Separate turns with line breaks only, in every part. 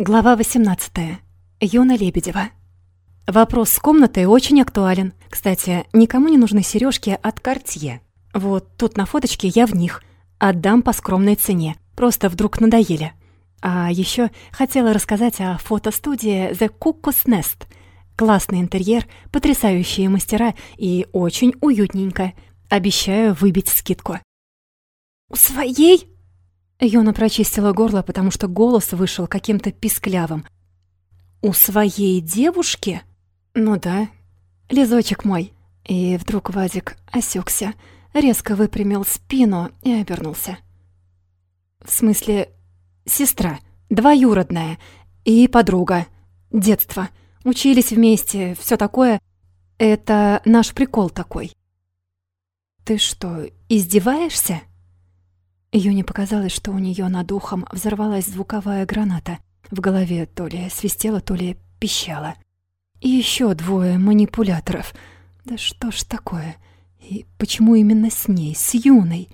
Глава 18. Юна Лебедева. Вопрос с комнатой очень актуален. Кстати, никому не нужны сережки от Cartier. Вот тут на фоточке я в них. Отдам по скромной цене. Просто вдруг надоели. А еще хотела рассказать о фотостудии The Cuckoo's Nest. Классный интерьер, потрясающие мастера и очень уютненько. Обещаю выбить скидку.
«У своей?»
Юна прочистила горло, потому что голос вышел каким-то писклявым. «У своей девушки?» «Ну да, лизочек мой». И вдруг Вадик осекся, резко выпрямил спину и обернулся. «В смысле, сестра, двоюродная и подруга, детство. Учились вместе, все такое. Это наш прикол такой». «Ты что, издеваешься?» Юне показалось, что у нее над ухом взорвалась звуковая граната. В голове то ли свистело, то ли пищало. И еще двое манипуляторов. Да что ж такое? И почему именно с ней, с Юной?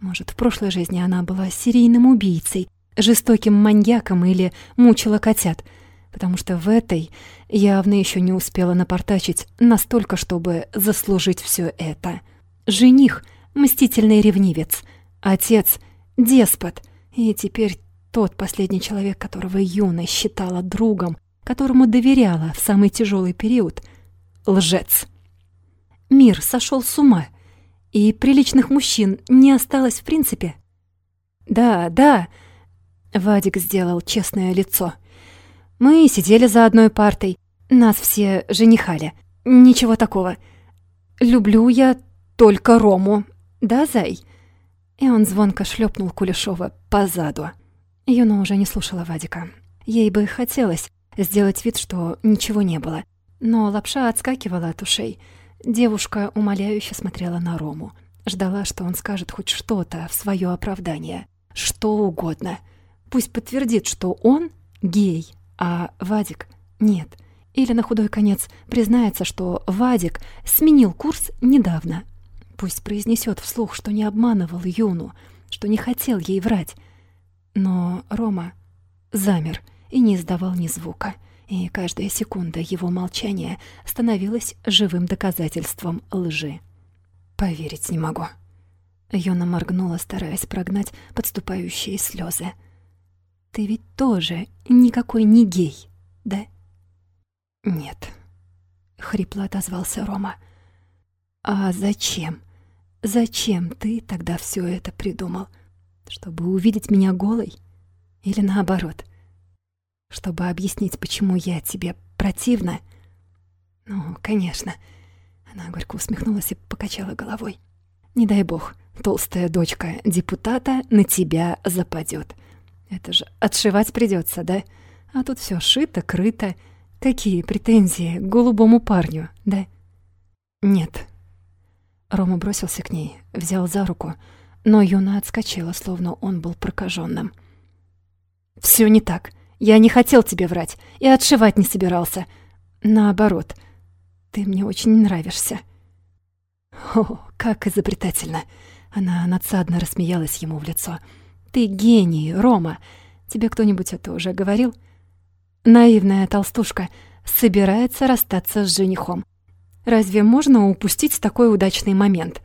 Может, в прошлой жизни она была серийным убийцей, жестоким маньяком или мучила котят? Потому что в этой явно еще не успела напортачить настолько, чтобы заслужить все это. Жених — мстительный ревнивец — Отец — деспот, и теперь тот последний человек, которого Юна считала другом, которому доверяла в самый тяжелый период — лжец. Мир сошел с ума, и приличных мужчин не осталось в принципе. «Да, да», — Вадик сделал честное лицо. «Мы сидели за одной партой, нас все женихали. Ничего такого. Люблю я только Рому. Да, зай?» И он звонко шлепнул Кулешова по заду. Юна уже не слушала Вадика. Ей бы хотелось сделать вид, что ничего не было. Но лапша отскакивала от ушей. Девушка умоляюще смотрела на Рому. Ждала, что он скажет хоть что-то в свое оправдание. Что угодно. Пусть подтвердит, что он гей, а Вадик нет. Или на худой конец признается, что Вадик сменил курс недавно, Пусть произнесет вслух, что не обманывал Юну, что не хотел ей врать. Но Рома замер и не издавал ни звука, и каждая секунда его молчания становилась живым доказательством лжи. «Поверить не могу». Юна моргнула, стараясь прогнать подступающие слезы. «Ты ведь тоже никакой не гей, да?» «Нет», — хрипло отозвался Рома. «А зачем? Зачем ты тогда все это придумал? Чтобы увидеть меня голой? Или наоборот? Чтобы объяснить, почему я тебе противна? Ну, конечно. Она горько усмехнулась и покачала головой. Не дай бог, толстая дочка депутата на тебя западет. Это же отшивать придется, да? А тут все шито, крыто. Какие претензии к голубому парню, да? Нет, Рома бросился к ней, взял за руку, но Юна отскочила, словно он был прокаженным. «Всё не так. Я не хотел тебе врать и отшивать не собирался. Наоборот, ты мне очень нравишься». «О, как изобретательно!» Она надсадно рассмеялась ему в лицо. «Ты гений, Рома! Тебе кто-нибудь это уже говорил?» Наивная толстушка собирается расстаться с женихом. Разве можно упустить такой удачный момент?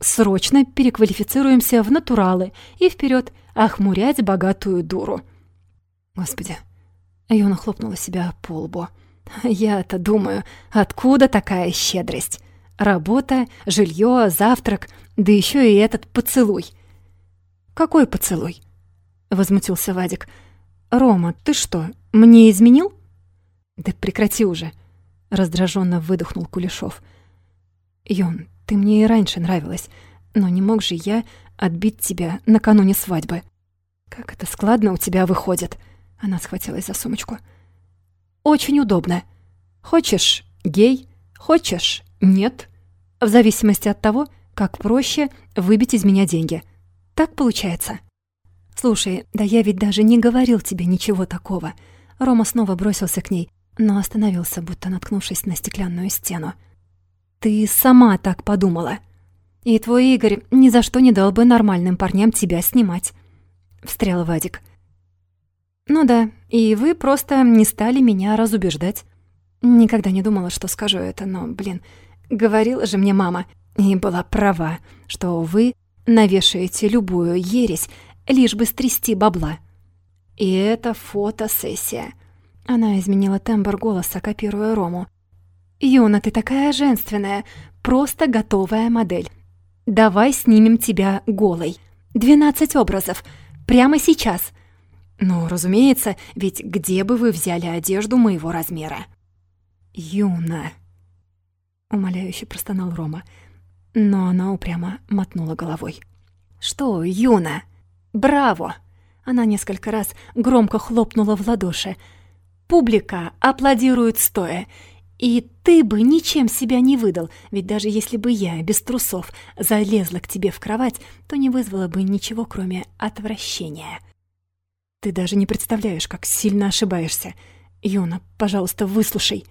Срочно переквалифицируемся в натуралы и вперед охмурять богатую дуру. Господи, Юна хлопнула себя по лбу. Я-то думаю, откуда такая щедрость? Работа, жилье, завтрак, да еще и этот поцелуй. Какой поцелуй? Возмутился Вадик. Рома, ты что, мне изменил? Да прекрати уже. Раздраженно выдохнул Кулешов. «Йон, ты мне и раньше нравилась, но не мог же я отбить тебя накануне свадьбы. Как это складно у тебя выходит!» Она схватилась за сумочку. «Очень удобно. Хочешь — гей, хочешь — нет. В зависимости от того, как проще выбить из меня деньги. Так получается?» «Слушай, да я ведь даже не говорил тебе ничего такого». Рома снова бросился к ней, но остановился, будто наткнувшись на стеклянную стену. «Ты сама так подумала. И твой Игорь ни за что не дал бы нормальным парням тебя снимать», — встрял Вадик. Ну да, и вы просто не стали меня разубеждать. Никогда не думала, что скажу это, но, блин, говорила же мне мама, и была права, что вы навешаете любую ересь, лишь бы стрясти бабла. И это фотосессия. Она изменила тембр голоса, копируя Рому. «Юна, ты такая женственная, просто готовая модель. Давай снимем тебя голой. Двенадцать образов. Прямо сейчас. Ну, разумеется, ведь где бы вы взяли одежду моего размера?» «Юна», — умоляюще простонал Рома, но она упрямо мотнула головой. «Что, Юна? Браво!» Она несколько раз громко хлопнула в ладоши. «Публика аплодирует стоя, и ты бы ничем себя не выдал, ведь даже если бы я, без трусов, залезла к тебе в кровать, то не вызвала бы ничего, кроме отвращения. Ты даже не представляешь, как сильно ошибаешься. Юна, пожалуйста, выслушай.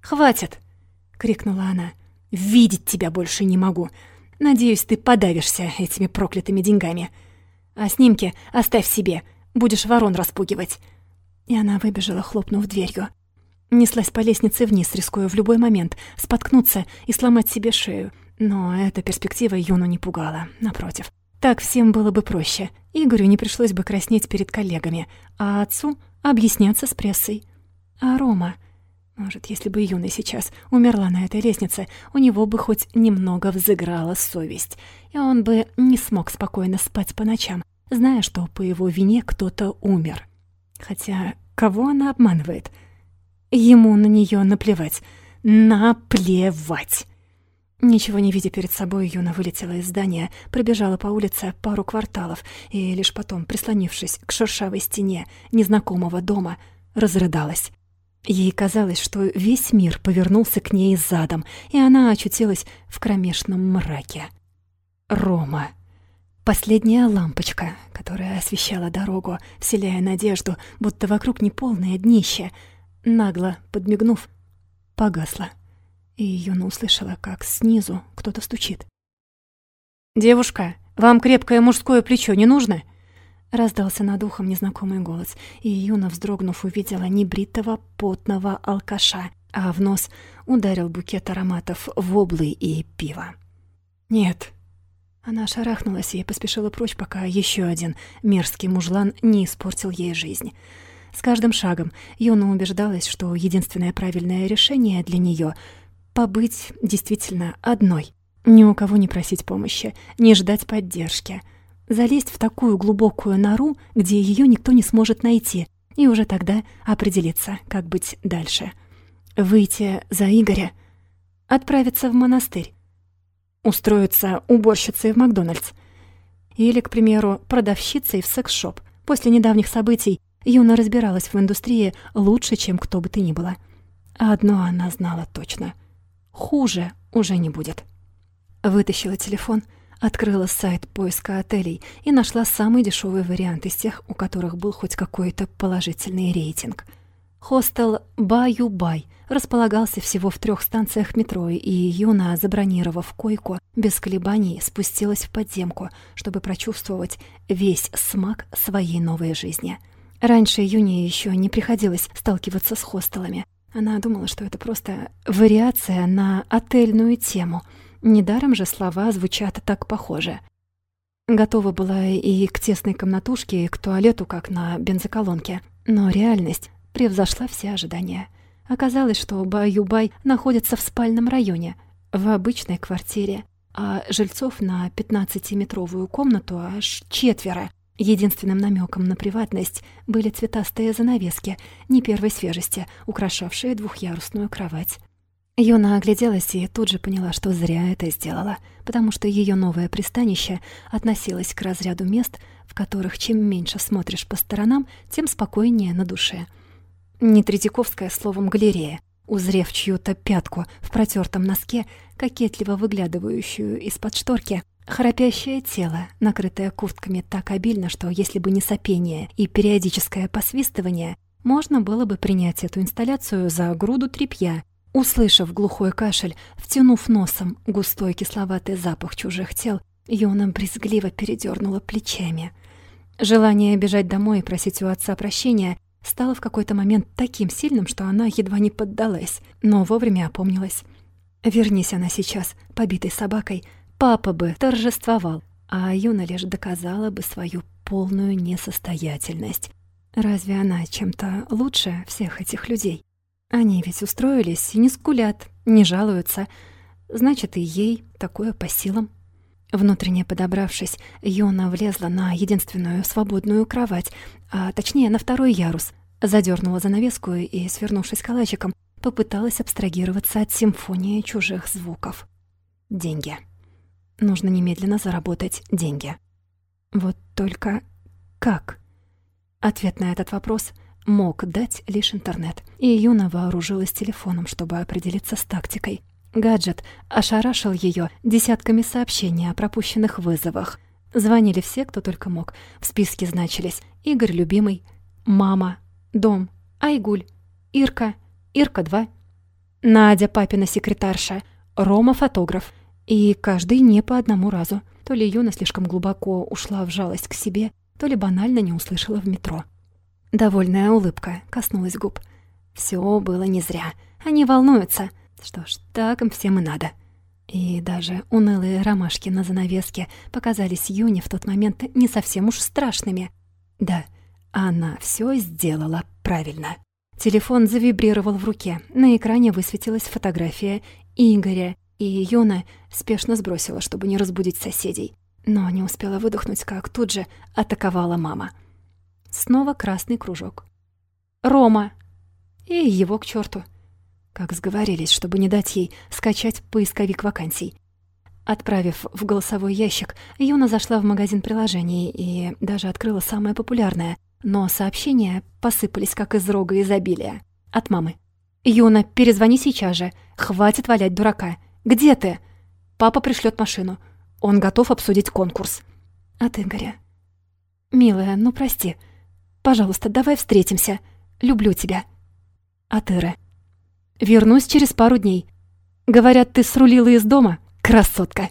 «Хватит!» — крикнула она. «Видеть тебя больше не могу. Надеюсь, ты подавишься этими проклятыми деньгами. А снимки оставь себе, будешь ворон распугивать». И она выбежала, хлопнув дверью. Неслась по лестнице вниз, рискуя в любой момент споткнуться и сломать себе шею. Но эта перспектива Юну не пугала, напротив. Так всем было бы проще. Игорю не пришлось бы краснеть перед коллегами, а отцу объясняться с прессой. А Рома... Может, если бы Юна сейчас умерла на этой лестнице, у него бы хоть немного взыграла совесть, и он бы не смог спокойно спать по ночам, зная, что по его вине кто-то умер. Хотя кого она обманывает? Ему на нее наплевать. Наплевать! Ничего не видя перед собой, Юна вылетела из здания, пробежала по улице пару кварталов и лишь потом, прислонившись к шершавой стене незнакомого дома, разрыдалась. Ей казалось, что весь мир повернулся к ней задом, и она очутилась в кромешном мраке. Рома. Последняя лампочка, которая освещала дорогу, вселяя надежду, будто вокруг неполное днище, нагло подмигнув, погасла. И Юна услышала, как снизу кто-то стучит. «Девушка, вам крепкое мужское плечо не нужно?» Раздался над ухом незнакомый голос, и Юна, вздрогнув, увидела небритого, потного алкаша, а в нос ударил букет ароматов воблы и пива. «Нет». Она шарахнулась и поспешила прочь, пока еще один мерзкий мужлан не испортил ей жизнь. С каждым шагом Юна убеждалась, что единственное правильное решение для нее — побыть действительно одной. Ни у кого не просить помощи, не ждать поддержки — залезть в такую глубокую нору, где ее никто не сможет найти, и уже тогда определиться, как быть дальше. Выйти за Игоря, отправиться в монастырь, устроиться уборщицей в Макдональдс или, к примеру, продавщицей в секс-шоп. После недавних событий Юна разбиралась в индустрии лучше, чем кто бы то ни было. Одно она знала точно. Хуже уже не будет. Вытащила телефон — Открыла сайт поиска отелей и нашла самый дешевый вариант из тех, у которых был хоть какой-то положительный рейтинг. Хостел «Баю-Бай» располагался всего в трех станциях метро, и Юна, забронировав койку, без колебаний спустилась в подземку, чтобы прочувствовать весь смак своей новой жизни. Раньше Юне еще не приходилось сталкиваться с хостелами. Она думала, что это просто вариация на отельную тему — Недаром же слова звучат так похоже. Готова была и к тесной комнатушке, и к туалету, как на бензоколонке. Но реальность превзошла все ожидания. Оказалось, что Баю-Бай находится в спальном районе, в обычной квартире, а жильцов на 15-метровую комнату аж четверо. Единственным намеком на приватность были цветастые занавески, не первой свежести, украшавшие двухъярусную кровать. Юна огляделась и тут же поняла, что зря это сделала, потому что ее новое пристанище относилось к разряду мест, в которых чем меньше смотришь по сторонам, тем спокойнее на душе. Не Третьяковская словом галерея, узрев чью-то пятку в протертом носке, кокетливо выглядывающую из-под шторки, храпящее тело, накрытое куртками так обильно, что если бы не сопение и периодическое посвистывание, можно было бы принять эту инсталляцию за груду тряпья Услышав глухой кашель, втянув носом густой кисловатый запах чужих тел, Йона брезгливо передернула плечами. Желание бежать домой и просить у отца прощения стало в какой-то момент таким сильным, что она едва не поддалась, но вовремя опомнилась. Вернись она сейчас, побитой собакой, папа бы торжествовал, а Юна лишь доказала бы свою полную несостоятельность. Разве она чем-то лучше всех этих людей? Они ведь устроились и не скулят, не жалуются. Значит, и ей такое по силам. Внутренне подобравшись, Юна влезла на единственную свободную кровать, а точнее на второй ярус, задернула занавеску и, свернувшись калачиком, попыталась абстрагироваться от симфонии чужих звуков. Деньги. Нужно немедленно заработать деньги. Вот только как? Ответ на этот вопрос мог дать лишь интернет, и Юна вооружилась телефоном, чтобы определиться с тактикой. Гаджет ошарашил ее десятками сообщений о пропущенных вызовах. Звонили все, кто только мог. В списке значились Игорь Любимый, Мама, Дом, Айгуль, Ирка, Ирка-2, Надя, папина секретарша, Рома, фотограф. И каждый не по одному разу. То ли Юна слишком глубоко ушла в жалость к себе, то ли банально не услышала в метро. Довольная улыбка коснулась губ. Все было не зря. Они волнуются. Что ж, так им всем и надо. И даже унылые ромашки на занавеске показались Юне в тот момент не совсем уж страшными. Да, она все сделала правильно. Телефон завибрировал в руке. На экране высветилась фотография Игоря, и Юна спешно сбросила, чтобы не разбудить соседей. Но не успела выдохнуть, как тут же атаковала мама. Снова красный кружок. «Рома!» И его к черту. Как сговорились, чтобы не дать ей скачать поисковик вакансий. Отправив в голосовой ящик, Юна зашла в магазин приложений и даже открыла самое популярное, но сообщения посыпались как из рога изобилия. От мамы. «Юна, перезвони сейчас же. Хватит валять дурака. Где ты?» «Папа пришлет машину. Он готов обсудить конкурс». «От Игоря». «Милая, ну прости. Пожалуйста, давай встретимся. Люблю тебя». «От Иры». «Вернусь через пару дней. Говорят, ты срулила из дома, красотка.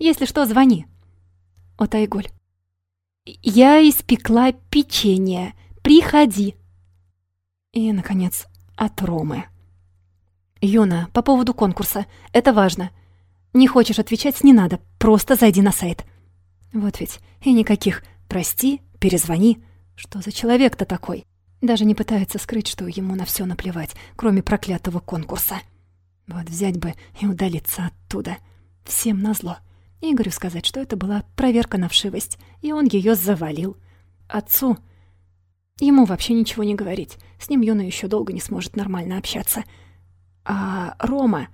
Если что, звони». От Айгуль. «Я испекла печенье. Приходи». И, наконец, от Ромы. «Юна, по поводу конкурса. Это важно. Не хочешь отвечать, не надо. Просто зайди на сайт». Вот ведь. И никаких «прости», «перезвони». Что за человек-то такой? Даже не пытается скрыть, что ему на все наплевать, кроме проклятого конкурса. Вот взять бы и удалиться оттуда. Всем назло. Игорю сказать, что это была проверка на вшивость, и он ее завалил. Отцу... Ему вообще ничего не говорить. С ним Юна еще долго не сможет нормально общаться. А Рома...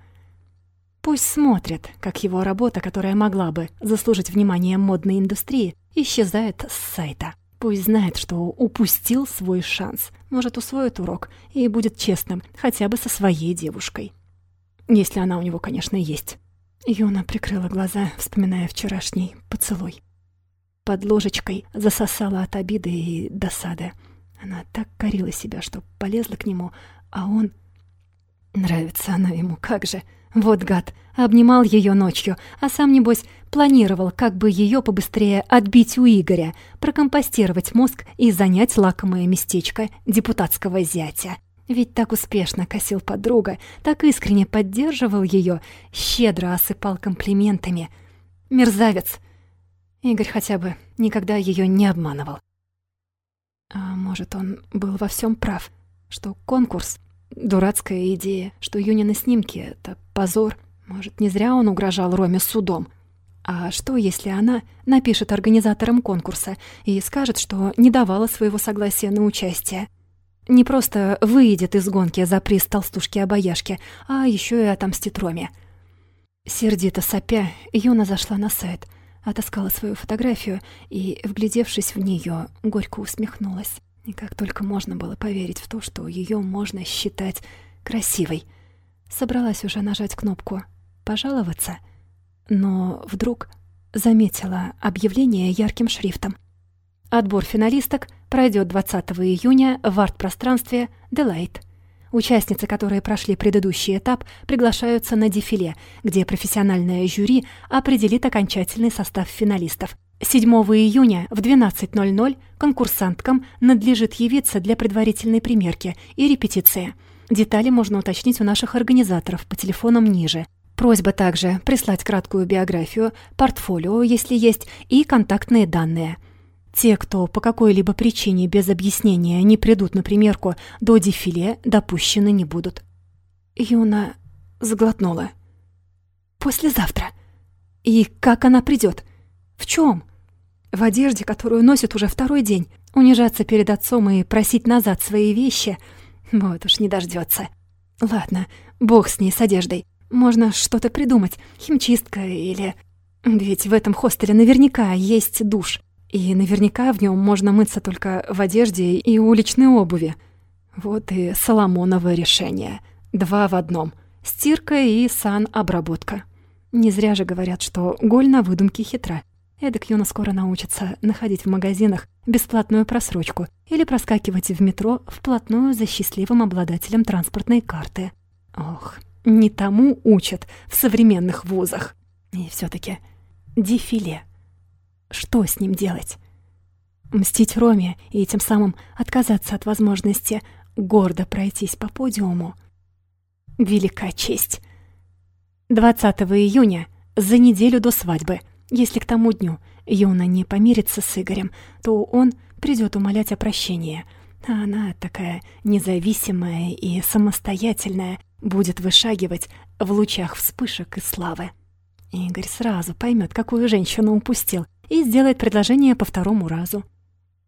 Пусть смотрит, как его работа, которая могла бы заслужить внимание модной индустрии, исчезает с сайта. Пусть знает, что упустил свой шанс. Может, усвоит урок и будет честным хотя бы со своей девушкой. Если она у него, конечно, есть. Юна прикрыла глаза, вспоминая вчерашний поцелуй. Под ложечкой засосала от обиды и досады. Она так корила себя, что полезла к нему, а он Нравится она ему, как же. Вот гад, обнимал ее ночью, а сам, небось, планировал, как бы ее побыстрее отбить у Игоря, прокомпостировать мозг и занять лакомое местечко депутатского зятя. Ведь так успешно косил подруга, так искренне поддерживал ее, щедро осыпал комплиментами. Мерзавец! Игорь хотя бы никогда ее не обманывал. А может, он был во всем прав, что конкурс Дурацкая идея, что Юнины снимки — это позор. Может, не зря он угрожал Роме судом. А что, если она напишет организаторам конкурса и скажет, что не давала своего согласия на участие? Не просто выйдет из гонки за приз толстушки-обаяшки, а еще и отомстит Роме. Сердито сопя, Юна зашла на сайт, отыскала свою фотографию и, вглядевшись в нее, горько усмехнулась. И как только можно было поверить в то, что ее можно считать красивой. Собралась уже нажать кнопку «Пожаловаться», но вдруг заметила объявление ярким шрифтом. Отбор финалисток пройдет 20 июня в арт-пространстве «Делайт». Участницы, которые прошли предыдущий этап, приглашаются на дефиле, где профессиональное жюри определит окончательный состав финалистов. 7 июня в 12.00 конкурсанткам надлежит явиться для предварительной примерки и репетиции. Детали можно уточнить у наших организаторов по телефонам ниже. Просьба также прислать краткую биографию, портфолио, если есть, и контактные данные. Те, кто по какой-либо причине без объяснения не придут на примерку до дефиле, допущены не будут. Юна сглотнула. «Послезавтра. И как она придет? В чем? В одежде, которую носит уже второй день. Унижаться перед отцом и просить назад свои вещи? Вот уж не дождется. Ладно, бог с ней, с одеждой. Можно что-то придумать. Химчистка или... Ведь в этом хостеле наверняка есть душ. И наверняка в нем можно мыться только в одежде и уличной обуви. Вот и Соломоново решение. Два в одном. Стирка и санобработка. Не зря же говорят, что голь на выдумке хитра. Эдак Юна скоро научится находить в магазинах бесплатную просрочку или проскакивать в метро вплотную за счастливым обладателем транспортной карты. Ох, не тому учат в современных вузах. И все таки дефиле. Что с ним делать? Мстить Роме и тем самым отказаться от возможности гордо пройтись по подиуму? Велика честь. 20 июня, за неделю до свадьбы, если к тому дню Юна не помирится с Игорем, то он придет умолять о прощении, а она такая независимая и самостоятельная, будет вышагивать в лучах вспышек и славы. Игорь сразу поймет, какую женщину упустил, и сделает предложение по второму разу.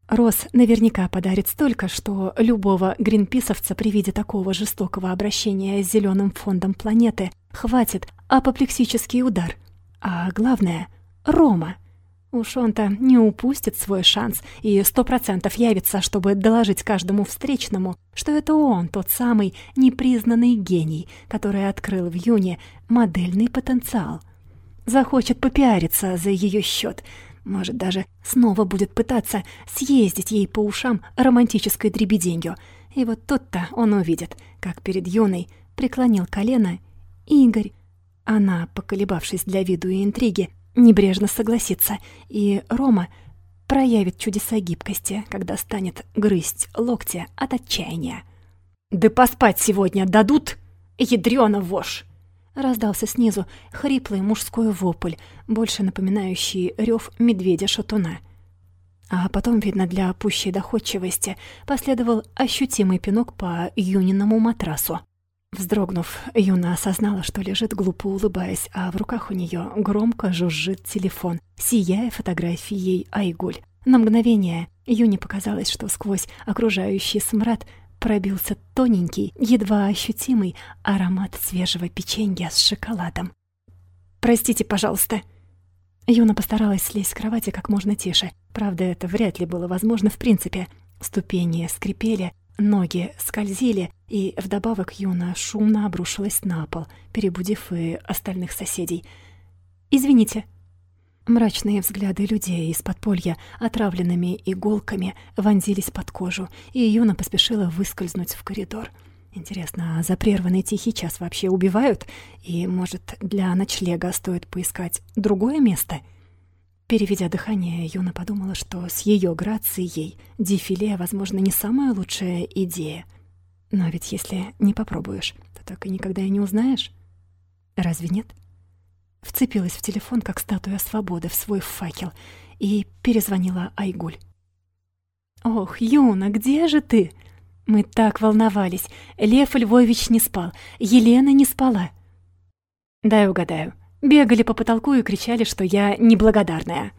Рос наверняка подарит столько, что любого гринписовца при виде такого жестокого обращения с зеленым фондом планеты хватит апоплексический удар. А главное — Рома — Уж он-то не упустит свой шанс и сто процентов явится, чтобы доложить каждому встречному, что это он, тот самый непризнанный гений, который открыл в Юне модельный потенциал. Захочет попиариться за ее счет, может, даже снова будет пытаться съездить ей по ушам романтической дребеденью. И вот тут-то он увидит, как перед Юной преклонил колено Игорь. Она, поколебавшись для виду и интриги, небрежно согласится, и Рома проявит чудеса гибкости, когда станет грызть локти от отчаяния. «Да поспать сегодня дадут? Ядрёна вошь!» Раздался снизу хриплый мужской вопль, больше напоминающий рев медведя-шатуна. А потом, видно, для пущей доходчивости, последовал ощутимый пинок по Юниному матрасу. Вздрогнув, Юна осознала, что лежит, глупо улыбаясь, а в руках у нее громко жужжит телефон, сияя фотографией Айгуль. На мгновение Юне показалось, что сквозь окружающий смрад пробился тоненький, едва ощутимый аромат свежего печенья с шоколадом. «Простите, пожалуйста». Юна постаралась слезть с кровати как можно тише. Правда, это вряд ли было возможно в принципе. Ступени скрипели, Ноги скользили, и вдобавок Юна шумно обрушилась на пол, перебудив и остальных соседей. «Извините». Мрачные взгляды людей из подполья отравленными иголками вонзились под кожу, и Юна поспешила выскользнуть в коридор. Интересно, а за прерванный тихий час вообще убивают? И, может, для ночлега стоит поискать другое место?» Переведя дыхание, Юна подумала, что с ее грацией дефиле, возможно, не самая лучшая идея. Но ведь если не попробуешь, то так и никогда и не узнаешь. Разве нет? Вцепилась в телефон, как статуя свободы, в свой факел, и перезвонила Айгуль. «Ох, Юна, где же ты?» Мы так волновались. Лев Львович не спал, Елена не спала. «Дай угадаю», Бегали по потолку и кричали, что я неблагодарная.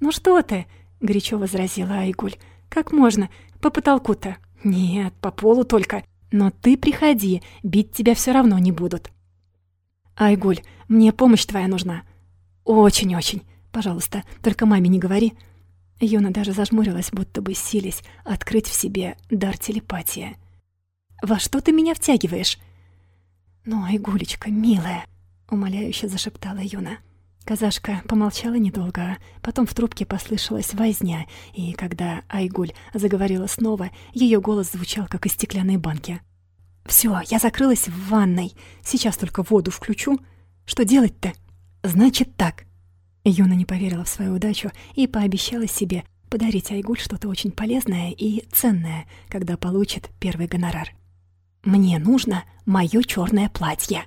«Ну что ты?» — горячо возразила Айгуль. «Как можно? По потолку-то?» «Нет, по полу только. Но ты приходи, бить тебя все равно не будут». «Айгуль, мне помощь твоя нужна». «Очень-очень. Пожалуйста, только маме не говори». Юна даже зажмурилась, будто бы сились открыть в себе дар телепатии. «Во что ты меня втягиваешь?» «Ну, Айгулечка, милая», умоляюще зашептала Юна. Казашка помолчала недолго, а потом в трубке послышалась возня, и когда Айгуль заговорила снова, ее голос звучал, как из стеклянной банки. «Всё, я закрылась в ванной. Сейчас только воду включу. Что делать-то?» «Значит так». Юна не поверила в свою удачу и пообещала себе подарить Айгуль что-то очень полезное и ценное, когда получит первый гонорар. «Мне нужно моё чёрное платье»,